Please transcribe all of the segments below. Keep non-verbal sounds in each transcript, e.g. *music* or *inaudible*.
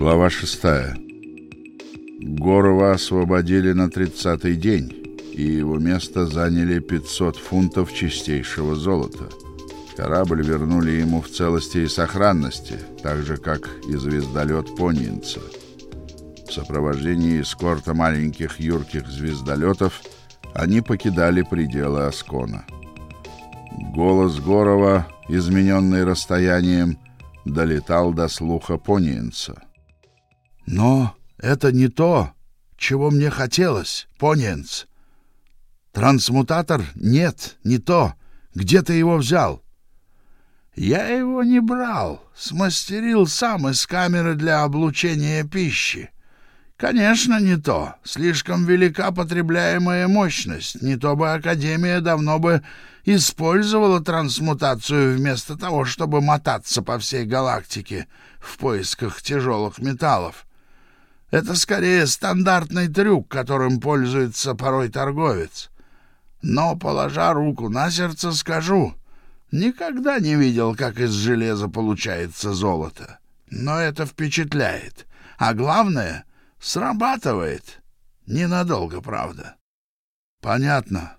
Глава шестая. Горова освободили на тридцатый день, и его место заняли 500 фунтов чистейшего золота. Корабль вернули ему в целости и сохранности, так же, как и звездолет Понинца. В сопровождении эскорта маленьких юрких звездолетов они покидали пределы Аскона. Голос Горова, измененный расстоянием, долетал до слуха Пониенца. Но это не то, чего мне хотелось, Поненц. Трансмутатор нет, не то. Где ты его взял? Я его не брал, смастерил сам из камеры для облучения пищи. Конечно, не то. Слишком велика потребляемая мощность. Не то бы Академия давно бы использовала трансмутацию вместо того, чтобы мотаться по всей галактике в поисках тяжелых металлов. Это скорее стандартный трюк, которым пользуется порой торговец. Но, положа руку на сердце, скажу, никогда не видел, как из железа получается золото. Но это впечатляет. А главное, срабатывает. Ненадолго, правда. Понятно.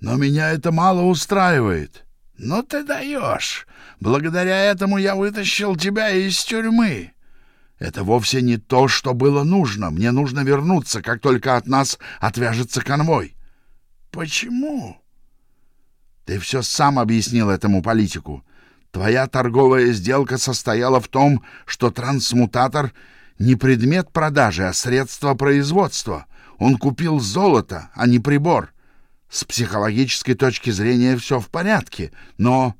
Но меня это мало устраивает. Ну ты даешь. Благодаря этому я вытащил тебя из тюрьмы. Это вовсе не то, что было нужно. Мне нужно вернуться, как только от нас отвяжется конвой. Почему? Ты все сам объяснил этому политику. Твоя торговая сделка состояла в том, что трансмутатор не предмет продажи, а средство производства. Он купил золото, а не прибор. С психологической точки зрения все в порядке, но...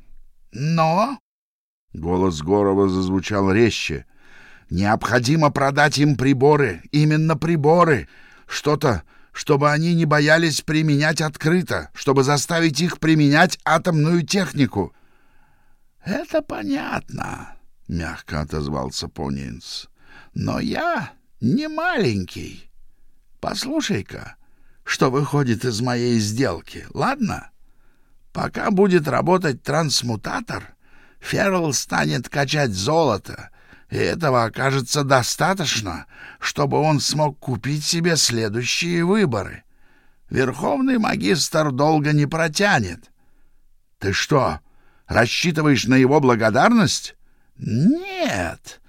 Но... Голос Горова зазвучал резче — Необходимо продать им приборы, именно приборы, что-то, чтобы они не боялись применять открыто, чтобы заставить их применять атомную технику. Это понятно, мягко отозвался Понинс. Но я не маленький. Послушай-ка, что выходит из моей сделки, ладно? Пока будет работать трансмутатор, Ферл станет качать золото, этого окажется достаточно, чтобы он смог купить себе следующие выборы. Верховный магистр долго не протянет. Ты что, рассчитываешь на его благодарность? Нет,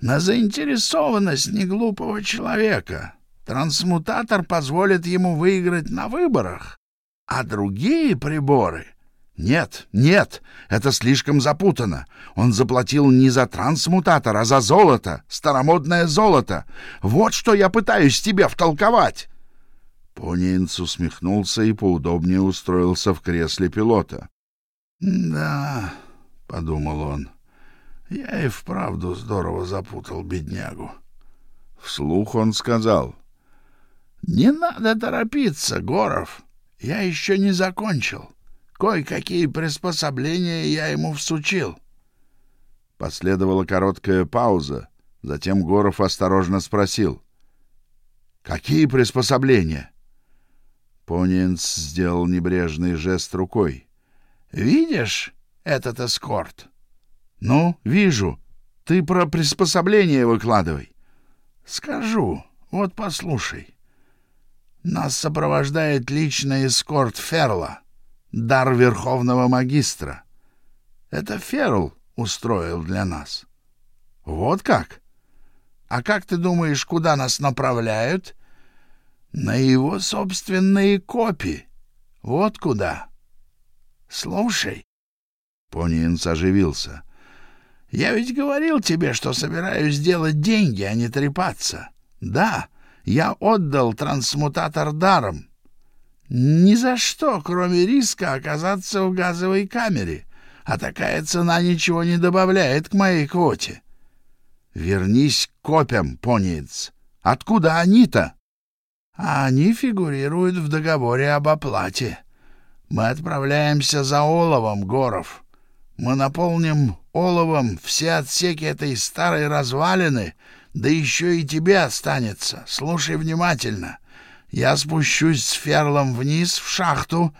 на заинтересованность неглупого человека. Трансмутатор позволит ему выиграть на выборах, а другие приборы нет, нет, это слишком запутано. Он заплатил не за трансмутатор, а за золото, старомодное золото. Вот что я пытаюсь тебе втолковать. Понинц усмехнулся и поудобнее устроился в кресле пилота. Да, подумал он. Я и вправду здорово запутал беднягу. Вслух он сказал: "Не надо торопиться, Горов. Я еще не закончил. Кое-какие приспособления я ему всучил. Последовала короткая пауза. Затем Горов осторожно спросил. «Какие приспособления?» Понинц сделал небрежный жест рукой. «Видишь этот эскорт?» «Ну, вижу. Ты про приспособления выкладывай». «Скажу. Вот послушай. Нас сопровождает личный эскорт Ферла» дар верховного магистра. Это Ферл устроил для нас. Вот как? А как ты думаешь, куда нас направляют? На его собственные копии. Вот куда. Слушай. Понинс оживился. Я ведь говорил тебе, что собираюсь делать деньги, а не трепаться. Да, я отдал трансмутатор даром. Ни за что, кроме риска оказаться в газовой камере, а такая цена ничего не добавляет к моей квоте. Вернись к копям, пониец. Откуда они-то? А они фигурируют в договоре об оплате. Мы отправляемся за оловом, Горов. Мы наполним оловом все отсеки этой старой развалины, да еще и тебе останется. Слушай внимательно. Я спущусь с ферлом вниз в шахту,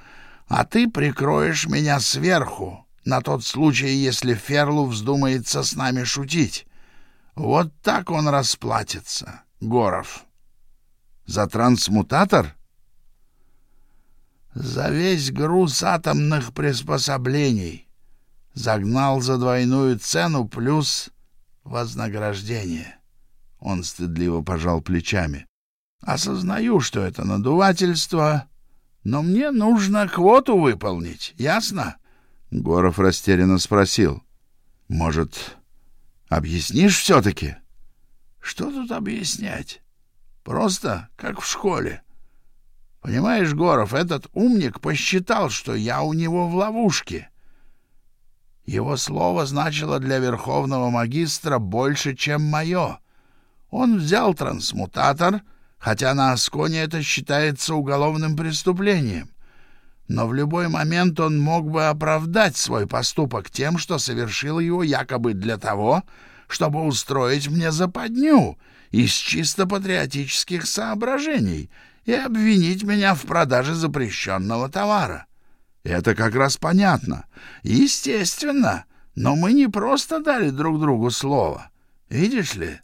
а ты прикроешь меня сверху, на тот случай, если ферлу вздумается с нами шутить. Вот так он расплатится, Горов. За трансмутатор? За весь груз атомных приспособлений. Загнал за двойную цену плюс вознаграждение. Он стыдливо пожал плечами. Осознаю, что это надувательство, но мне нужно квоту выполнить, ясно? Горов растерянно спросил. Может, объяснишь все-таки? Что тут объяснять? Просто как в школе. Понимаешь, Горов, этот умник посчитал, что я у него в ловушке. Его слово значило для верховного магистра больше, чем мое. Он взял трансмутатор, хотя на Асконе это считается уголовным преступлением. Но в любой момент он мог бы оправдать свой поступок тем, что совершил его якобы для того, чтобы устроить мне западню из чисто патриотических соображений и обвинить меня в продаже запрещенного товара. Это как раз понятно. Естественно. Но мы не просто дали друг другу слово. Видишь ли,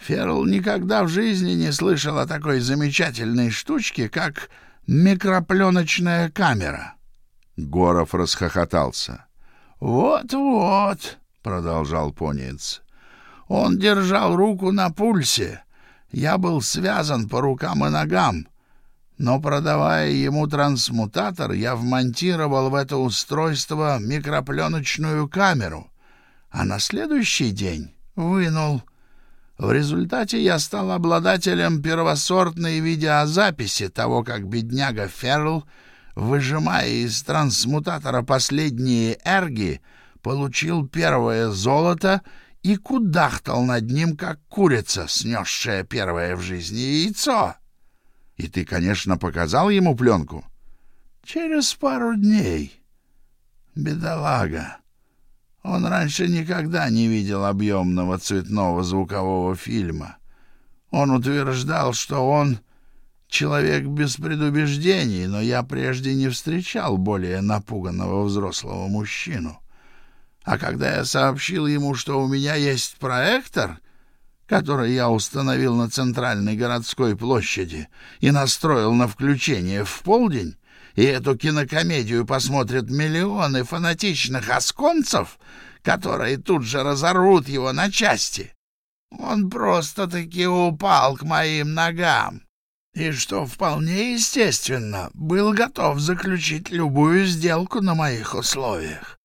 Ферл никогда в жизни не слышал о такой замечательной штучке, как микропленочная камера. Горов расхохотался. «Вот-вот», — продолжал Понец, — «он держал руку на пульсе. Я был связан по рукам и ногам. Но, продавая ему трансмутатор, я вмонтировал в это устройство микропленочную камеру, а на следующий день вынул. В результате я стал обладателем первосортной видеозаписи того, как бедняга Ферл, выжимая из трансмутатора последние эрги, получил первое золото и кудахтал над ним, как курица, снесшая первое в жизни яйцо. И ты, конечно, показал ему пленку? Через пару дней. Бедолага. Он раньше никогда не видел объемного цветного звукового фильма. Он утверждал, что он человек без предубеждений, но я прежде не встречал более напуганного взрослого мужчину. А когда я сообщил ему, что у меня есть проектор — который я установил на центральной городской площади и настроил на включение в полдень, и эту кинокомедию посмотрят миллионы фанатичных осконцев, которые тут же разорвут его на части. Он просто-таки упал к моим ногам. И что вполне естественно, был готов заключить любую сделку на моих условиях.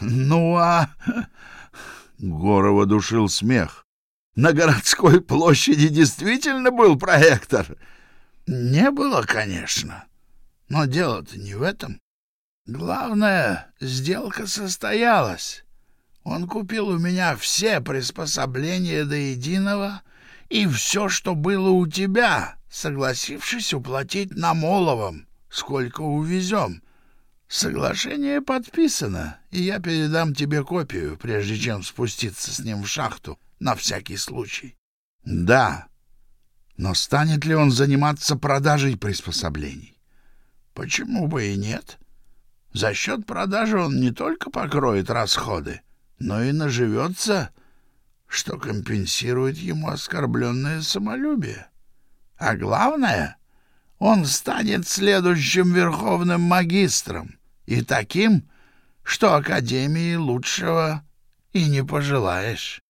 Ну а... *laughs* Горова душил смех на городской площади действительно был проектор? Не было, конечно. Но дело-то не в этом. Главное, сделка состоялась. Он купил у меня все приспособления до единого и все, что было у тебя, согласившись уплатить намоловом, сколько увезем. Соглашение подписано, и я передам тебе копию, прежде чем спуститься с ним в шахту на всякий случай. Да, но станет ли он заниматься продажей приспособлений? Почему бы и нет? За счет продажи он не только покроет расходы, но и наживется, что компенсирует ему оскорбленное самолюбие. А главное, он станет следующим верховным магистром и таким, что Академии лучшего и не пожелаешь.